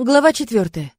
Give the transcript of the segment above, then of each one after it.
Глава четвертая.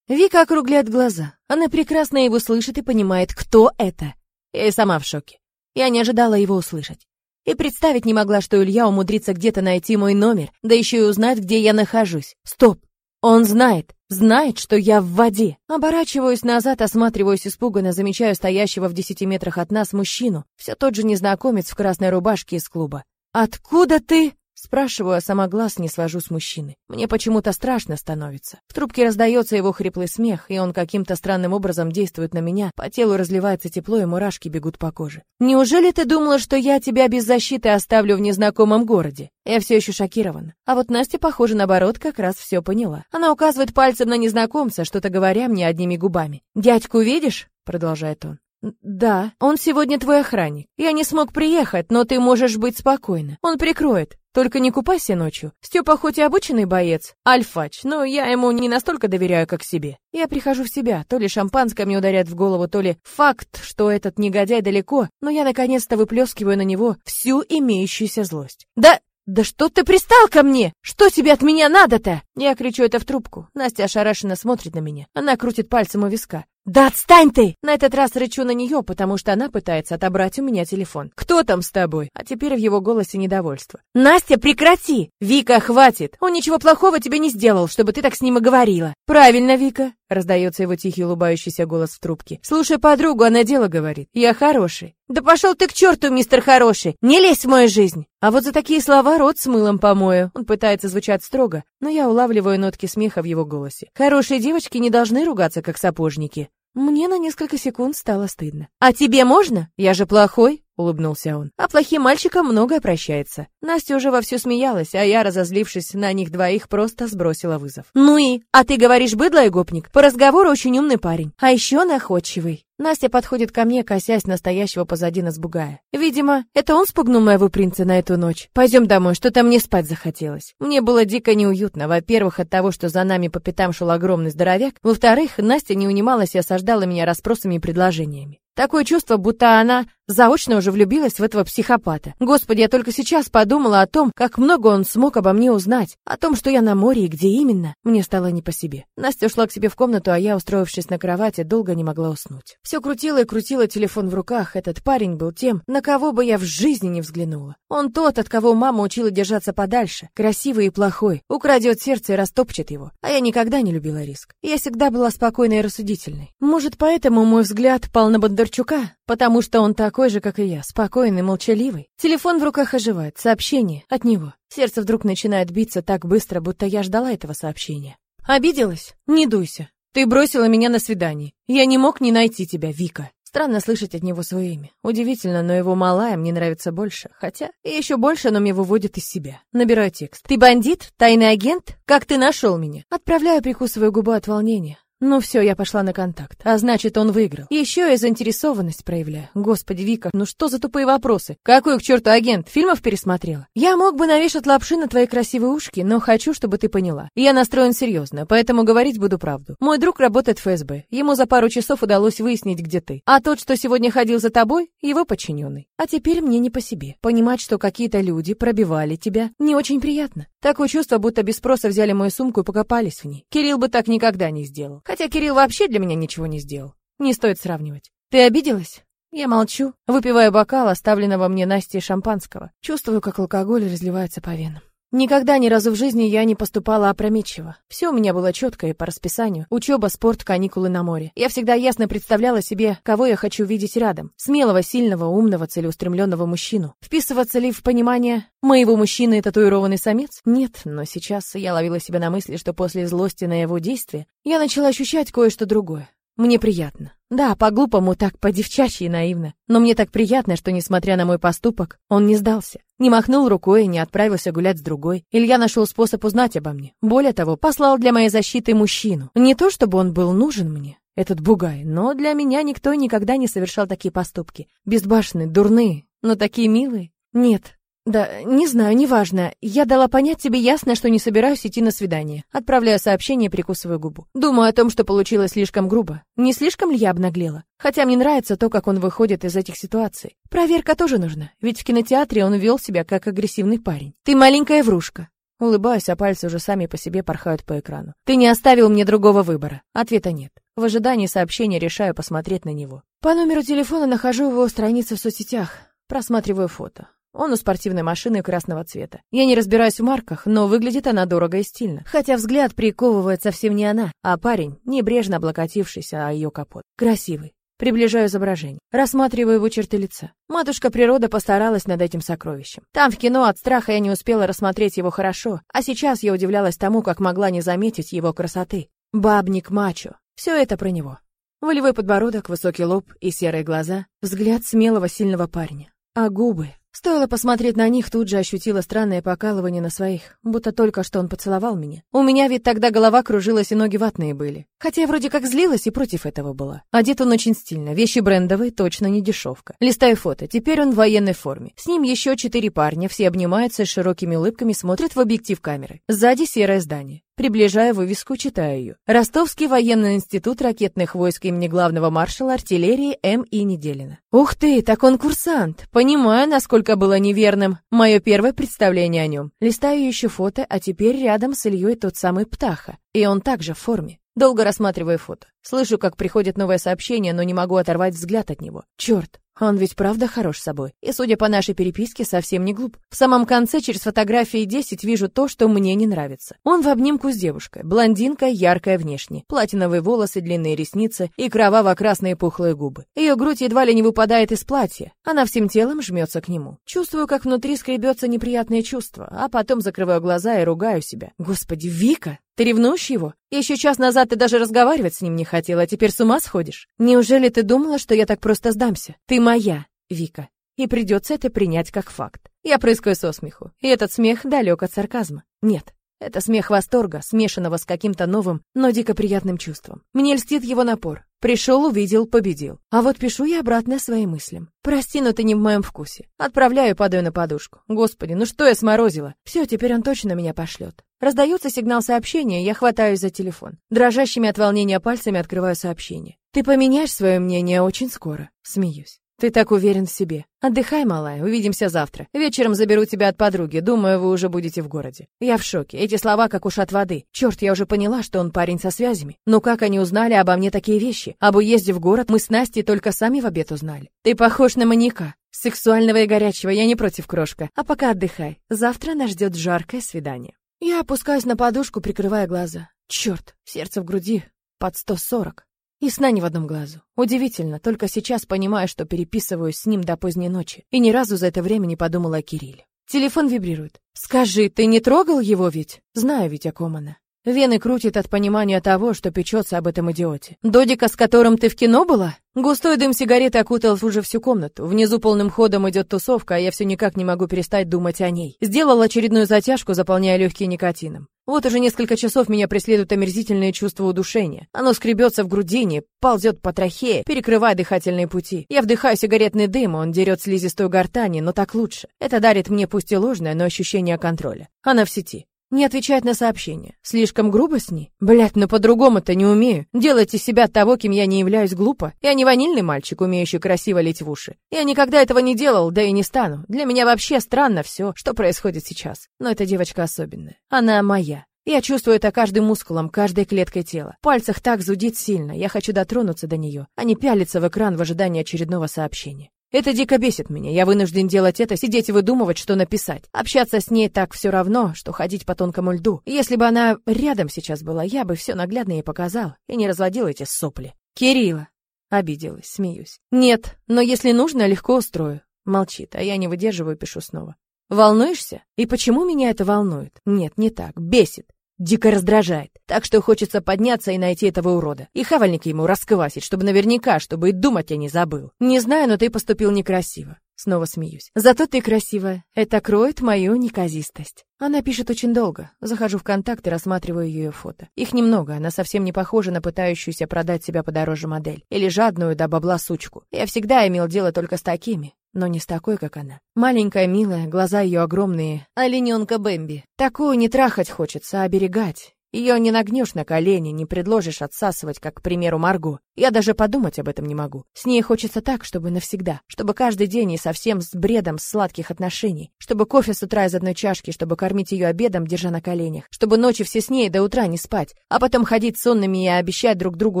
Вика округляет глаза. Она прекрасно его слышит и понимает, кто это. Я и сама в шоке. Я не ожидала его услышать. И представить не могла, что Илья умудрится где-то найти мой номер, да еще и узнать, где я нахожусь. Стоп! Он знает, знает, что я в воде. Оборачиваюсь назад, осматриваюсь испуганно, замечаю стоящего в десяти метрах от нас мужчину, все тот же незнакомец в красной рубашке из клуба. «Откуда ты?» Спрашиваю, а сама глаз не свожу с мужчины. Мне почему-то страшно становится. В трубке раздается его хриплый смех, и он каким-то странным образом действует на меня. По телу разливается тепло, и мурашки бегут по коже. Неужели ты думала, что я тебя без защиты оставлю в незнакомом городе? Я все еще шокирована. А вот Настя, похоже, наоборот, как раз все поняла. Она указывает пальцем на незнакомца, что-то говоря мне одними губами. «Дядьку видишь?» — продолжает он. «Да, он сегодня твой охранник. Я не смог приехать, но ты можешь быть спокойна. Он прикроет. Только не купайся ночью. Степа хоть и обученный боец, альфач, но я ему не настолько доверяю, как себе. Я прихожу в себя, то ли шампанское мне ударяет в голову, то ли факт, что этот негодяй далеко, но я наконец-то выплескиваю на него всю имеющуюся злость. Да «Да что ты пристал ко мне? Что тебе от меня надо-то?» Я кричу это в трубку. Настя ошарашенно смотрит на меня. Она крутит пальцем у виска. «Да отстань ты!» На этот раз рычу на нее, потому что она пытается отобрать у меня телефон. «Кто там с тобой?» А теперь в его голосе недовольство. «Настя, прекрати! Вика, хватит! Он ничего плохого тебе не сделал, чтобы ты так с ним и говорила!» «Правильно, Вика!» Раздается его тихий улыбающийся голос в трубке. «Слушай подругу, она дело говорит. Я хороший». «Да пошел ты к черту, мистер хороший! Не лезь в мою жизнь!» А вот за такие слова рот с мылом помою. Он пытается звучать строго, но я улавливаю нотки смеха в его голосе. Хорошие девочки не должны ругаться, как сапожники. Мне на несколько секунд стало стыдно. «А тебе можно? Я же плохой!» — улыбнулся он. «А плохим мальчикам многое прощается». Настя уже вовсю смеялась, а я, разозлившись на них двоих, просто сбросила вызов. «Ну и? А ты говоришь, быдло и гопник? По разговору очень умный парень. А еще находчивый». Настя подходит ко мне, косясь настоящего позади нас бугая. Видимо, это он спугнул моего принца на эту ночь. Пойдем домой, что-то мне спать захотелось. Мне было дико неуютно. Во-первых, от того, что за нами по пятам шел огромный здоровяк. Во-вторых, Настя не унималась и осаждала меня расспросами и предложениями. Такое чувство, будто она заочно уже влюбилась в этого психопата. Господи, я только сейчас подумала о том, как много он смог обо мне узнать, о том, что я на море и где именно. Мне стало не по себе. Настя ушла к себе в комнату, а я, устроившись на кровати, долго не могла уснуть. Все крутила и крутила телефон в руках. Этот парень был тем, на кого бы я в жизни не взглянула. Он тот, от кого мама учила держаться подальше, красивый и плохой, украдет сердце и растопчет его. А я никогда не любила риск. Я всегда была спокойной и рассудительной. Может, поэтому мой взгляд пал на Бондарчука, потому что он такой же, как и я, спокойный, молчаливый. Телефон в руках оживает, сообщение от него. Сердце вдруг начинает биться так быстро, будто я ждала этого сообщения. Обиделась? Не дуйся. Ты бросила меня на свидание. Я не мог не найти тебя, Вика. Странно слышать от него свое имя. Удивительно, но его малая мне нравится больше. Хотя, еще больше оно меня выводит из себя. Набираю текст. «Ты бандит? Тайный агент? Как ты нашел меня?» Отправляю, прикусывая губу от волнения. Ну все, я пошла на контакт. А значит, он выиграл. Еще и заинтересованность проявляю. Господи, Вика, ну что за тупые вопросы? Какой к черту агент? Фильмов пересмотрела? Я мог бы навешать лапши на твои красивые ушки, но хочу, чтобы ты поняла. Я настроен серьезно, поэтому говорить буду правду. Мой друг работает в ФСБ. Ему за пару часов удалось выяснить, где ты. А тот, что сегодня ходил за тобой, его подчиненный. А теперь мне не по себе. Понимать, что какие-то люди пробивали тебя, не очень приятно. Такое чувство, будто без спроса взяли мою сумку и покопались в ней. Кирилл бы так никогда не сделал. Хотя Кирилл вообще для меня ничего не сделал. Не стоит сравнивать. Ты обиделась? Я молчу, выпивая бокал, оставленного мне Настей шампанского. Чувствую, как алкоголь разливается по венам. Никогда ни разу в жизни я не поступала опрометчиво. Все у меня было четко и по расписанию. Учеба, спорт, каникулы на море. Я всегда ясно представляла себе, кого я хочу видеть рядом. Смелого, сильного, умного, целеустремленного мужчину. Вписываться ли в понимание моего мужчины татуированный самец? Нет, но сейчас я ловила себя на мысли, что после злости на его действия я начала ощущать кое-что другое. Мне приятно. Да, по-глупому, так по-девчачьи наивно. Но мне так приятно, что, несмотря на мой поступок, он не сдался. Не махнул рукой и не отправился гулять с другой. Илья нашел способ узнать обо мне. Более того, послал для моей защиты мужчину. Не то, чтобы он был нужен мне, этот бугай, но для меня никто никогда не совершал такие поступки. Безбашенные, дурные, но такие милые. Нет, да, не знаю, неважно. Я дала понять тебе ясно, что не собираюсь идти на свидание. Отправляю сообщение, прикусываю губу. Думаю о том, что получилось слишком грубо. Не слишком ли я обнаглела? Хотя мне нравится то, как он выходит из этих ситуаций. Проверка тоже нужна, ведь в кинотеатре он вел себя как агрессивный парень. Ты маленькая врушка. Улыбаюсь, а пальцы уже сами по себе порхают по экрану. Ты не оставил мне другого выбора. Ответа нет. В ожидании сообщения решаю посмотреть на него. По номеру телефона нахожу его страницу в соцсетях. Просматриваю фото. Он у спортивной машины красного цвета. Я не разбираюсь в марках, но выглядит она дорого и стильно. Хотя взгляд приковывает совсем не она, а парень, небрежно облокотившийся о ее капот. Красивый. Приближаю изображение. Рассматриваю его черты лица. Матушка природа постаралась над этим сокровищем. Там в кино от страха я не успела рассмотреть его хорошо, а сейчас я удивлялась тому, как могла не заметить его красоты. Бабник мачо. Все это про него. Волевой подбородок, высокий лоб и серые глаза, взгляд смелого сильного парня. А губы, Стоило посмотреть на них, тут же ощутила странное покалывание на своих, будто только что он поцеловал меня. У меня ведь тогда голова кружилась и ноги ватные были. Хотя я вроде как злилась и против этого была. Одет он очень стильно, вещи брендовые, точно не дешевка. Листаю фото, теперь он в военной форме. С ним еще четыре парня, все обнимаются с широкими улыбками, смотрят в объектив камеры. Сзади серое здание. Приближая вывеску, читаю ее. Ростовский военный институт ракетных войск имени главного маршала артиллерии М. И. Неделина. Ух ты, так он курсант. Понимаю, насколько было неверным. Мое первое представление о нем. Листаю еще фото, а теперь рядом с Ильей тот самый Птаха. И он также в форме. Долго рассматриваю фото. Слышу, как приходит новое сообщение, но не могу оторвать взгляд от него. Черт, он ведь правда хорош собой. И, судя по нашей переписке, совсем не глуп. В самом конце, через фотографии 10, вижу то, что мне не нравится. Он в обнимку с девушкой. Блондинка, яркая внешне. Платиновые волосы, длинные ресницы и кроваво-красные пухлые губы. Ее грудь едва ли не выпадает из платья. Она всем телом жмется к нему. Чувствую, как внутри скребется неприятное чувство, а потом закрываю глаза и ругаю себя. Господи, Вика! Ты ревнуешь его? Еще час назад ты даже разговаривать с ним не хотела, а теперь с ума сходишь? Неужели ты думала, что я так просто сдамся? Ты моя, Вика, и придется это принять как факт. Я прыскаю со смеху, и этот смех далек от сарказма. Нет, это смех восторга, смешанного с каким-то новым, но дико приятным чувством. Мне льстит его напор. Пришел, увидел, победил. А вот пишу я обратно своим мыслям. Прости, но ты не в моем вкусе. Отправляю, падаю на подушку. Господи, ну что я сморозила? Все, теперь он точно меня пошлет. Раздается сигнал сообщения, я хватаюсь за телефон. Дрожащими от волнения пальцами открываю сообщение. Ты поменяешь свое мнение очень скоро. Смеюсь. Ты так уверен в себе. Отдыхай, малая, увидимся завтра. Вечером заберу тебя от подруги, думаю, вы уже будете в городе. Я в шоке. Эти слова как уж от воды. Черт, я уже поняла, что он парень со связями. Но как они узнали обо мне такие вещи? Об уезде в город мы с Настей только сами в обед узнали. Ты похож на маньяка. Сексуального и горячего, я не против, крошка. А пока отдыхай. Завтра нас ждет жаркое свидание. Я опускаюсь на подушку, прикрывая глаза. Черт, сердце в груди под 140. И сна ни в одном глазу. Удивительно, только сейчас понимаю, что переписываюсь с ним до поздней ночи. И ни разу за это время не подумала о Кирилле. Телефон вибрирует. «Скажи, ты не трогал его ведь?» Знаю ведь, о ком она. Вены крутит от понимания того, что печется об этом идиоте. Додика, с которым ты в кино была? Густой дым сигареты окутал уже всю комнату. Внизу полным ходом идет тусовка, а я все никак не могу перестать думать о ней. Сделал очередную затяжку, заполняя легкие никотином. Вот уже несколько часов меня преследует омерзительное чувство удушения. Оно скребется в грудине, ползет по трахее, перекрывая дыхательные пути. Я вдыхаю сигаретный дым, он дерет слизистую гортани, но так лучше. Это дарит мне пусть и ложное, но ощущение контроля. Она в сети. Не отвечает на сообщения. Слишком грубо с ней? Блять, ну по-другому-то не умею. Делать из себя того, кем я не являюсь, глупо. Я не ванильный мальчик, умеющий красиво лить в уши. Я никогда этого не делал, да и не стану. Для меня вообще странно все, что происходит сейчас. Но эта девочка особенная. Она моя. Я чувствую это каждым мускулом, каждой клеткой тела. В пальцах так зудит сильно, я хочу дотронуться до нее, а не пялиться в экран в ожидании очередного сообщения. Это дико бесит меня. Я вынужден делать это, сидеть и выдумывать, что написать. Общаться с ней так все равно, что ходить по тонкому льду. Если бы она рядом сейчас была, я бы все наглядно ей показал и не разводил эти сопли. Кирилла. Обиделась, смеюсь. Нет, но если нужно, легко устрою. Молчит, а я не выдерживаю, пишу снова. Волнуешься? И почему меня это волнует? Нет, не так. Бесит дико раздражает. Так что хочется подняться и найти этого урода. И хавальник ему расквасить, чтобы наверняка, чтобы и думать я не забыл. Не знаю, но ты поступил некрасиво. Снова смеюсь. Зато ты красивая. Это кроет мою неказистость. Она пишет очень долго. Захожу в контакт и рассматриваю ее фото. Их немного, она совсем не похожа на пытающуюся продать себя подороже модель. Или жадную до бабла сучку. Я всегда имел дело только с такими но не с такой, как она. Маленькая, милая, глаза ее огромные, олененка Бэмби. Такую не трахать хочется, а оберегать. Ее не нагнешь на колени, не предложишь отсасывать, как, к примеру, Марго. Я даже подумать об этом не могу. С ней хочется так, чтобы навсегда. Чтобы каждый день и совсем с бредом сладких отношений. Чтобы кофе с утра из одной чашки, чтобы кормить ее обедом, держа на коленях. Чтобы ночи все с ней до утра не спать. А потом ходить сонными и обещать друг другу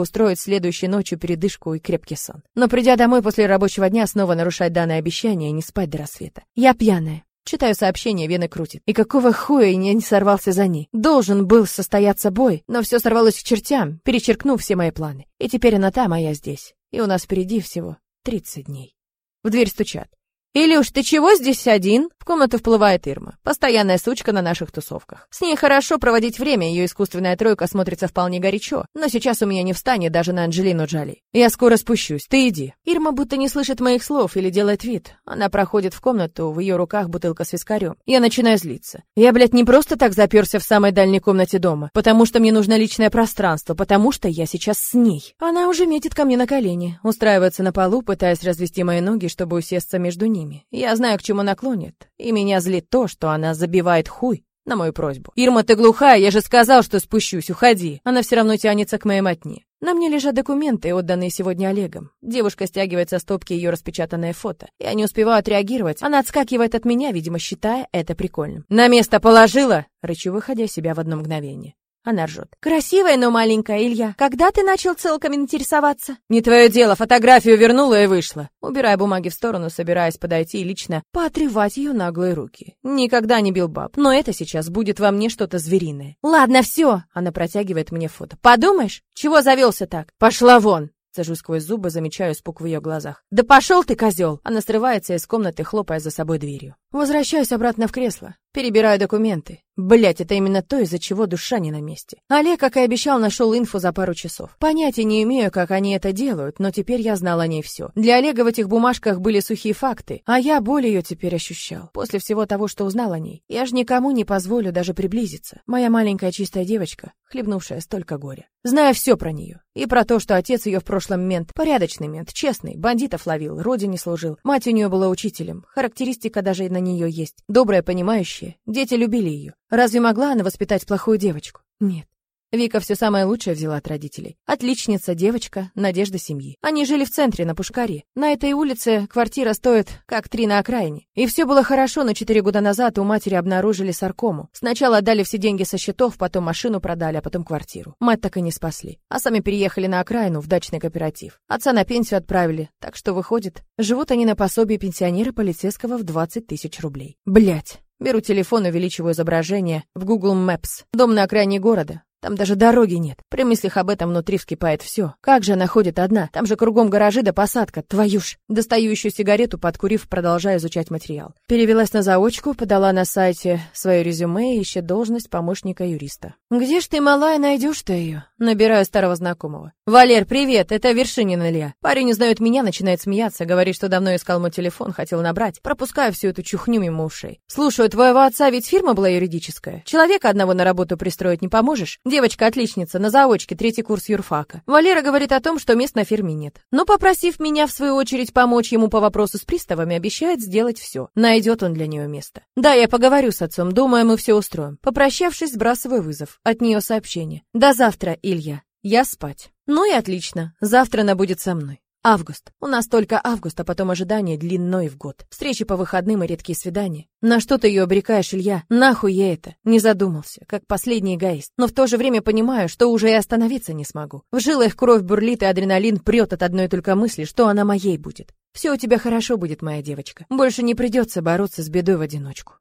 устроить следующей ночью передышку и крепкий сон. Но придя домой после рабочего дня, снова нарушать данное обещание и не спать до рассвета. Я пьяная. Читаю сообщение, вены крутит. И какого хуя я не сорвался за ней? Должен был состояться бой, но все сорвалось к чертям, перечеркнув все мои планы. И теперь она там, а я здесь. И у нас впереди всего 30 дней. В дверь стучат. «Илюш, ты чего здесь один?» В комнату вплывает Ирма. Постоянная сучка на наших тусовках. С ней хорошо проводить время, ее искусственная тройка смотрится вполне горячо. Но сейчас у меня не встанет даже на Анджелину Джоли. Я скоро спущусь, ты иди. Ирма будто не слышит моих слов или делает вид. Она проходит в комнату, в ее руках бутылка с вискарем. Я начинаю злиться. Я, блядь, не просто так заперся в самой дальней комнате дома, потому что мне нужно личное пространство, потому что я сейчас с ней. Она уже метит ко мне на колени, устраивается на полу, пытаясь развести мои ноги, чтобы усесться между ними. Я знаю, к чему наклонит. И меня злит то, что она забивает хуй на мою просьбу. «Ирма, ты глухая, я же сказал, что спущусь, уходи!» Она все равно тянется к моей мотне. На мне лежат документы, отданные сегодня Олегом. Девушка стягивает со стопки ее распечатанное фото. Я не успеваю отреагировать. Она отскакивает от меня, видимо, считая это прикольным. «На место положила!» Рычу, выходя себя в одно мгновение. Она ржет. «Красивая, но маленькая, Илья. Когда ты начал целками интересоваться?» «Не твое дело, фотографию вернула и вышла». Убирая бумаги в сторону, собираясь подойти и лично поотрывать ее наглые руки. Никогда не бил баб, но это сейчас будет во мне что-то звериное. «Ладно, все!» Она протягивает мне фото. «Подумаешь, чего завелся так?» «Пошла вон!» Сажу сквозь зубы, замечаю испуг в ее глазах. «Да пошел ты, козел!» Она срывается из комнаты, хлопая за собой дверью. Возвращаюсь обратно в кресло. Перебираю документы. Блять, это именно то, из-за чего душа не на месте. Олег, как и обещал, нашел инфу за пару часов. Понятия не имею, как они это делают, но теперь я знал о ней все. Для Олега в этих бумажках были сухие факты, а я боль ее теперь ощущал. После всего того, что узнал о ней, я же никому не позволю даже приблизиться. Моя маленькая чистая девочка, хлебнувшая столько горя. Знаю все про нее. И про то, что отец ее в прошлом мент, порядочный мент, честный, бандитов ловил, родине служил. Мать у нее была учителем. Характеристика даже на нее есть. Добрая, понимающая. Дети любили ее. Разве могла она воспитать плохую девочку? Нет. Вика все самое лучшее взяла от родителей. Отличница, девочка, надежда семьи. Они жили в центре, на Пушкаре. На этой улице квартира стоит как три на окраине. И все было хорошо, но четыре года назад у матери обнаружили саркому. Сначала отдали все деньги со счетов, потом машину продали, а потом квартиру. Мать так и не спасли. А сами переехали на окраину, в дачный кооператив. Отца на пенсию отправили. Так что, выходит, живут они на пособие пенсионера полицейского в 20 тысяч рублей. Блять. Беру телефон, увеличиваю изображение в Google Maps. Дом на окраине города. Там даже дороги нет. При мыслях об этом внутри вскипает все. Как же она ходит одна? Там же кругом гаражи да посадка. Твою ж. Достаю еще сигарету, подкурив, продолжаю изучать материал. Перевелась на заочку, подала на сайте свое резюме и ищет должность помощника юриста. Где ж ты, малая, найдешь-то ее? Набираю старого знакомого. Валер, привет, это Вершинин Илья. Парень узнает меня, начинает смеяться, говорит, что давно искал мой телефон, хотел набрать. Пропускаю всю эту чухню мимо ушей. Слушаю, твоего отца ведь фирма была юридическая. Человека одного на работу пристроить не поможешь? Девочка-отличница, на заочке, третий курс юрфака. Валера говорит о том, что мест на фирме нет. Но, попросив меня, в свою очередь, помочь ему по вопросу с приставами, обещает сделать все. Найдет он для нее место. Да, я поговорю с отцом, думаю, мы все устроим. Попрощавшись, сбрасываю вызов. От нее сообщение. До завтра, Илья. Я спать. Ну и отлично. Завтра она будет со мной. Август. У нас только август, а потом ожидание длиной в год. Встречи по выходным и редкие свидания. На что ты ее обрекаешь, Илья? Нахуй я это? Не задумался, как последний эгоист. Но в то же время понимаю, что уже и остановиться не смогу. В жилах кровь бурлит и адреналин прет от одной только мысли, что она моей будет. Все у тебя хорошо будет, моя девочка. Больше не придется бороться с бедой в одиночку.